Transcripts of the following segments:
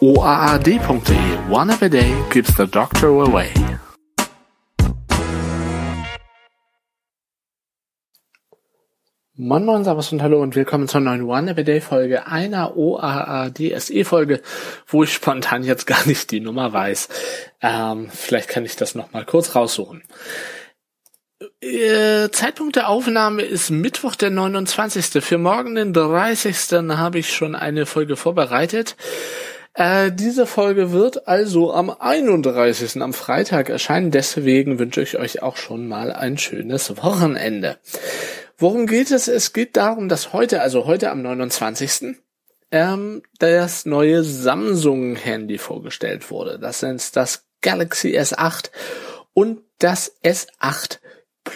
OAAD.de One Every Day keeps the doctor away. Moin Moin, Servus und Hallo und willkommen zur neuen One Every Day Folge einer OAAD SE Folge, wo ich spontan jetzt gar nicht die Nummer weiß. Ähm, vielleicht kann ich das nochmal kurz raussuchen. Äh, Zeitpunkt der Aufnahme ist Mittwoch, der 29. Für morgen, den 30. habe ich schon eine Folge vorbereitet. Äh, diese Folge wird also am 31. am Freitag erscheinen. Deswegen wünsche ich euch auch schon mal ein schönes Wochenende. Worum geht es? Es geht darum, dass heute, also heute am 29. Ähm, das neue Samsung-Handy vorgestellt wurde. Das sind das Galaxy S8 und das S8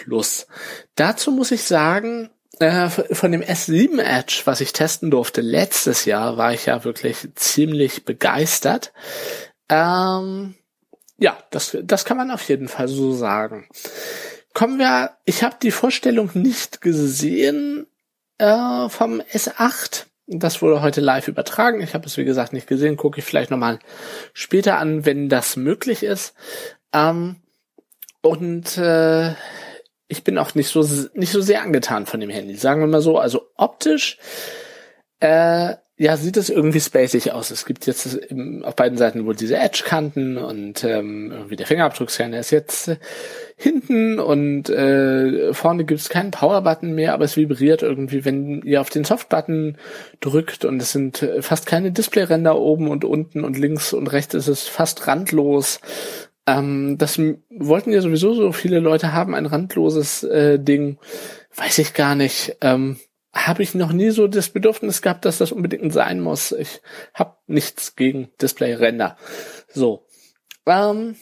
Plus. Dazu muss ich sagen, äh, von dem S7 Edge, was ich testen durfte letztes Jahr, war ich ja wirklich ziemlich begeistert. Ähm, ja, das, das kann man auf jeden Fall so sagen. Kommen wir, ich habe die Vorstellung nicht gesehen äh, vom S8. Das wurde heute live übertragen. Ich habe es wie gesagt nicht gesehen. Gucke ich vielleicht nochmal später an, wenn das möglich ist. Ähm, und äh, ich bin auch nicht so nicht so sehr angetan von dem Handy, sagen wir mal so. Also optisch, äh, ja, sieht es irgendwie spacig aus. Es gibt jetzt im, auf beiden Seiten wohl diese Edge-Kanten und ähm, irgendwie der Fingerabdruckscanner ist jetzt äh, hinten und äh, vorne gibt es keinen Power-Button mehr, aber es vibriert irgendwie, wenn ihr auf den Soft-Button drückt und es sind äh, fast keine Display-Ränder oben und unten und links und rechts ist es fast randlos. Ähm, das wollten ja sowieso so viele Leute haben, ein randloses äh, Ding. Weiß ich gar nicht. Ähm, habe ich noch nie so das Bedürfnis gehabt, dass das unbedingt sein muss. Ich habe nichts gegen Display-Ränder. So. Ähm,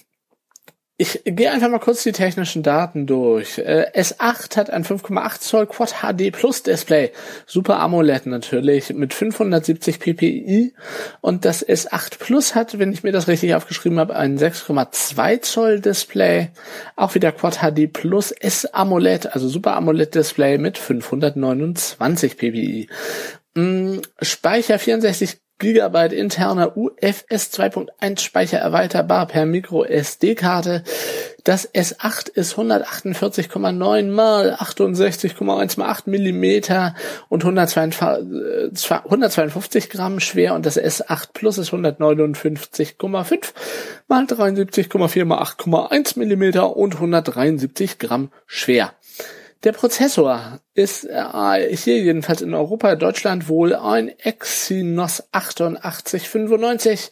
ich gehe einfach mal kurz die technischen Daten durch. Äh, S8 hat ein 5,8 Zoll Quad HD Plus Display, Super AMOLED natürlich, mit 570 ppi. Und das S8 Plus hat, wenn ich mir das richtig aufgeschrieben habe, ein 6,2 Zoll Display, auch wieder Quad HD Plus S AMOLED, also Super AMOLED Display mit 529 ppi. Mm, Speicher 64 Gigabyte interner UFS 2.1 Speicher erweiterbar per Micro SD-Karte. Das S8 ist 148,9 mal 68,1 mal 8 Millimeter und 152 Gramm schwer und das S8 Plus ist 159,5 mal 73,4 mal 8,1 Millimeter und 173 Gramm schwer. Der Prozessor ist äh, hier jedenfalls in Europa, Deutschland wohl ein Exynos 8895,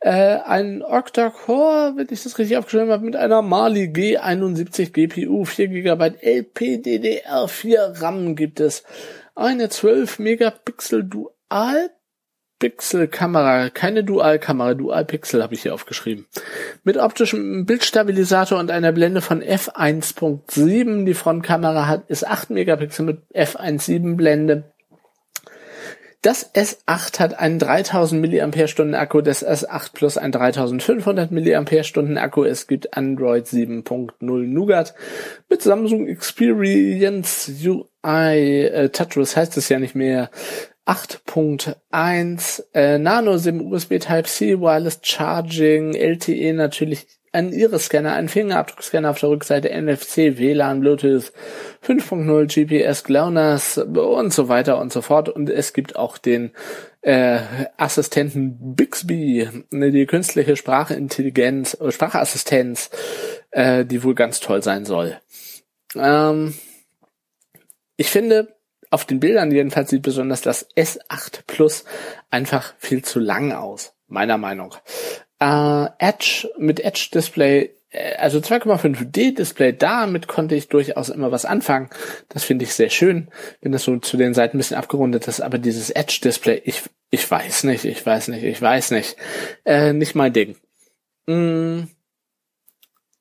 äh, ein Octa-Core, wenn ich das richtig aufgeschrieben habe, mit einer Mali G71 GPU, 4 GB LPDDR4 RAM gibt es, eine 12 Megapixel Dual Pixel-Kamera, keine Dual-Kamera, Dual-Pixel habe ich hier aufgeschrieben. Mit optischem Bildstabilisator und einer Blende von f1.7. Die Frontkamera hat ist 8 Megapixel mit f1.7 Blende. Das S8 hat einen 3000 mAh Akku, das S8 Plus ein 3500 mAh Akku. Es gibt Android 7.0 Nougat mit Samsung Experience UI äh, TouchWiz heißt es ja nicht mehr. 8.1 äh, Nano SIM USB Type-C Wireless Charging LTE natürlich ein Iris-Scanner, ein Fingerabdruckscanner auf der Rückseite, NFC, WLAN, Bluetooth, 5.0 GPS, GLONASS und so weiter und so fort. Und es gibt auch den äh, Assistenten Bixby, ne, die künstliche Sprachintelligenz, äh, Sprachassistenz, äh, die wohl ganz toll sein soll. Ähm, ich finde, auf den Bildern jedenfalls sieht besonders das S8 Plus einfach viel zu lang aus, meiner Meinung. Äh, Edge mit Edge Display, äh, also 2,5D Display, damit konnte ich durchaus immer was anfangen. Das finde ich sehr schön, wenn das so zu den Seiten ein bisschen abgerundet ist. Aber dieses Edge Display, ich ich weiß nicht, ich weiß nicht, ich weiß nicht, äh, nicht mein Ding. Mm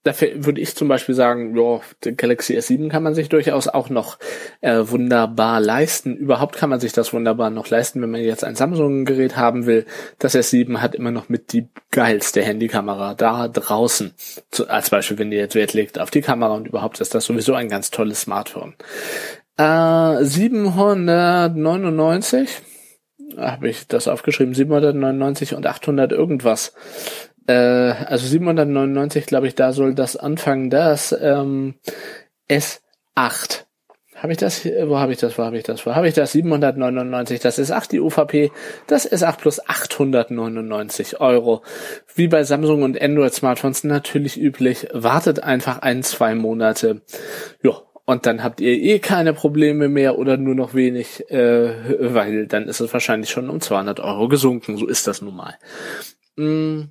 dafür würde ich zum Beispiel sagen, ja, den Galaxy S7 kann man sich durchaus auch noch äh, wunderbar leisten. Überhaupt kann man sich das wunderbar noch leisten, wenn man jetzt ein Samsung-Gerät haben will. Das S7 hat immer noch mit die geilste Handykamera da draußen. Zu, als Beispiel, wenn ihr jetzt Wert legt auf die Kamera und überhaupt ist das sowieso ein ganz tolles Smartphone. Äh, 799 habe ich das aufgeschrieben, 799 und 800 irgendwas. Äh, also 799, glaube ich, da soll das anfangen, das ähm, S8. Habe ich das? Wo habe ich das? Wo habe ich das? Wo habe ich das? 799. Das ist 8 die UVP. Das ist 8 plus 899 Euro. Wie bei Samsung und Android Smartphones natürlich üblich. Wartet einfach ein, zwei Monate. Ja. Und dann habt ihr eh keine Probleme mehr oder nur noch wenig, äh, weil dann ist es wahrscheinlich schon um 200 Euro gesunken. So ist das nun mal. Mm.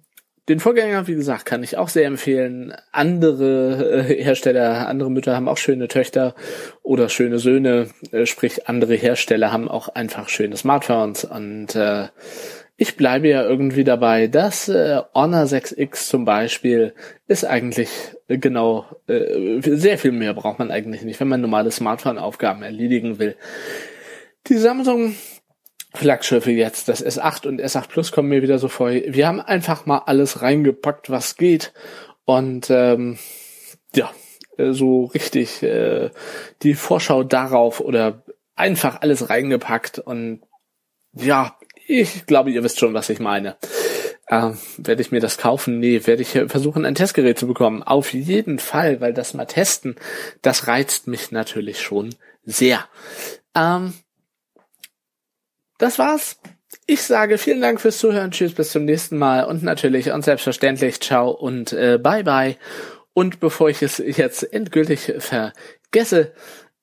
Den Vorgänger, wie gesagt, kann ich auch sehr empfehlen. Andere äh, Hersteller, andere Mütter haben auch schöne Töchter oder schöne Söhne, äh, sprich andere Hersteller haben auch einfach schöne Smartphones und äh, ich bleibe ja irgendwie dabei, dass äh, Honor 6X zum Beispiel ist eigentlich äh, genau, äh, sehr viel mehr braucht man eigentlich nicht, wenn man normale Smartphone-Aufgaben erledigen will. Die Samsung Flaggschiffe jetzt, das S8 und S8 Plus kommen mir wieder so vor. Wir haben einfach mal alles reingepackt, was geht. Und ähm, ja, so richtig äh, die Vorschau darauf oder einfach alles reingepackt. Und ja, ich glaube, ihr wisst schon, was ich meine. Ähm, werde ich mir das kaufen? Nee, werde ich versuchen, ein Testgerät zu bekommen. Auf jeden Fall, weil das mal testen, das reizt mich natürlich schon sehr. Ähm, das war's. Ich sage vielen Dank fürs Zuhören. Tschüss, bis zum nächsten Mal. Und natürlich und selbstverständlich ciao und äh, bye bye. Und bevor ich es jetzt endgültig vergesse,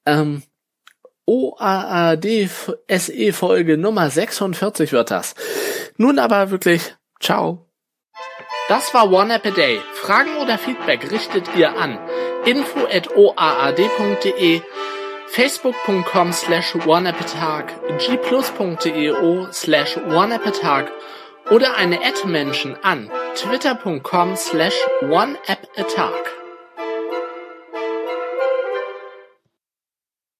ähm, OAAD SE Folge Nummer 46 wird das. Nun aber wirklich, ciao. Das war One App a Day. Fragen oder Feedback richtet ihr an info at oaad.de facebook.com slash oneappatag, gplus.eo slash oneappatag oder eine Ad-Menschen an twitter.com slash oneappatag.